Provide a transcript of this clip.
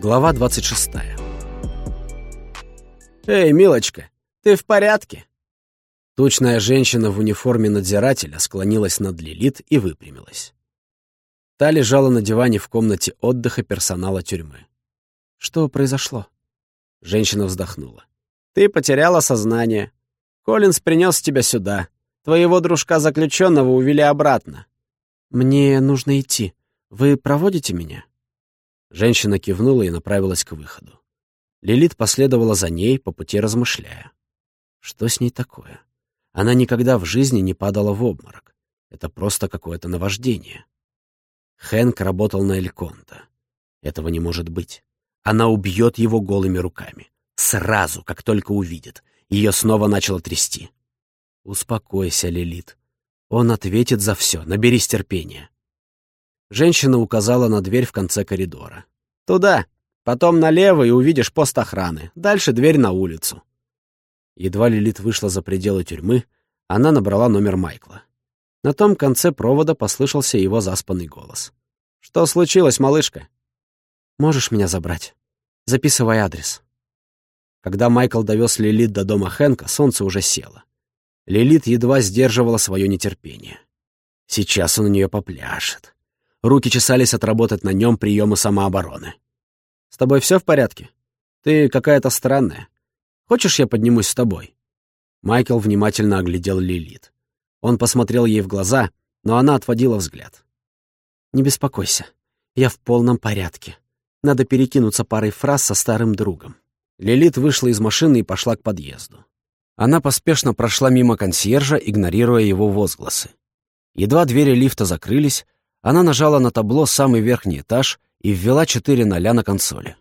Глава 26. «Эй, милочка, ты в порядке?» Тучная женщина в униформе надзирателя склонилась над Лилит и выпрямилась. Та лежала на диване в комнате отдыха персонала тюрьмы. «Что произошло?» Женщина вздохнула. «Ты потеряла сознание. Коллинз принес тебя сюда. Твоего дружка-заключенного увели обратно». «Мне нужно идти. Вы проводите меня?» Женщина кивнула и направилась к выходу. Лилит последовала за ней, по пути размышляя. Что с ней такое? Она никогда в жизни не падала в обморок. Это просто какое-то наваждение. Хэнк работал на Эльконта. Этого не может быть. Она убьет его голыми руками. Сразу, как только увидит. Ее снова начало трясти. «Успокойся, Лилит. Он ответит за все. Наберись терпения». Женщина указала на дверь в конце коридора. «Туда. Потом налево и увидишь пост охраны. Дальше дверь на улицу». Едва Лилит вышла за пределы тюрьмы, она набрала номер Майкла. На том конце провода послышался его заспанный голос. «Что случилось, малышка?» «Можешь меня забрать? Записывай адрес». Когда Майкл довез Лилит до дома Хэнка, солнце уже село. Лилит едва сдерживала свое нетерпение. Сейчас он у нее попляшет. Руки чесались отработать на нем приемы самообороны. «С тобой все в порядке? Ты какая-то странная. Хочешь, я поднимусь с тобой?» Майкл внимательно оглядел Лилит. Он посмотрел ей в глаза, но она отводила взгляд. «Не беспокойся, я в полном порядке. Надо перекинуться парой фраз со старым другом». Лилит вышла из машины и пошла к подъезду. Она поспешно прошла мимо консьержа, игнорируя его возгласы. Едва двери лифта закрылись, она нажала на табло «Самый верхний этаж» и ввела четыре ноля на консоли.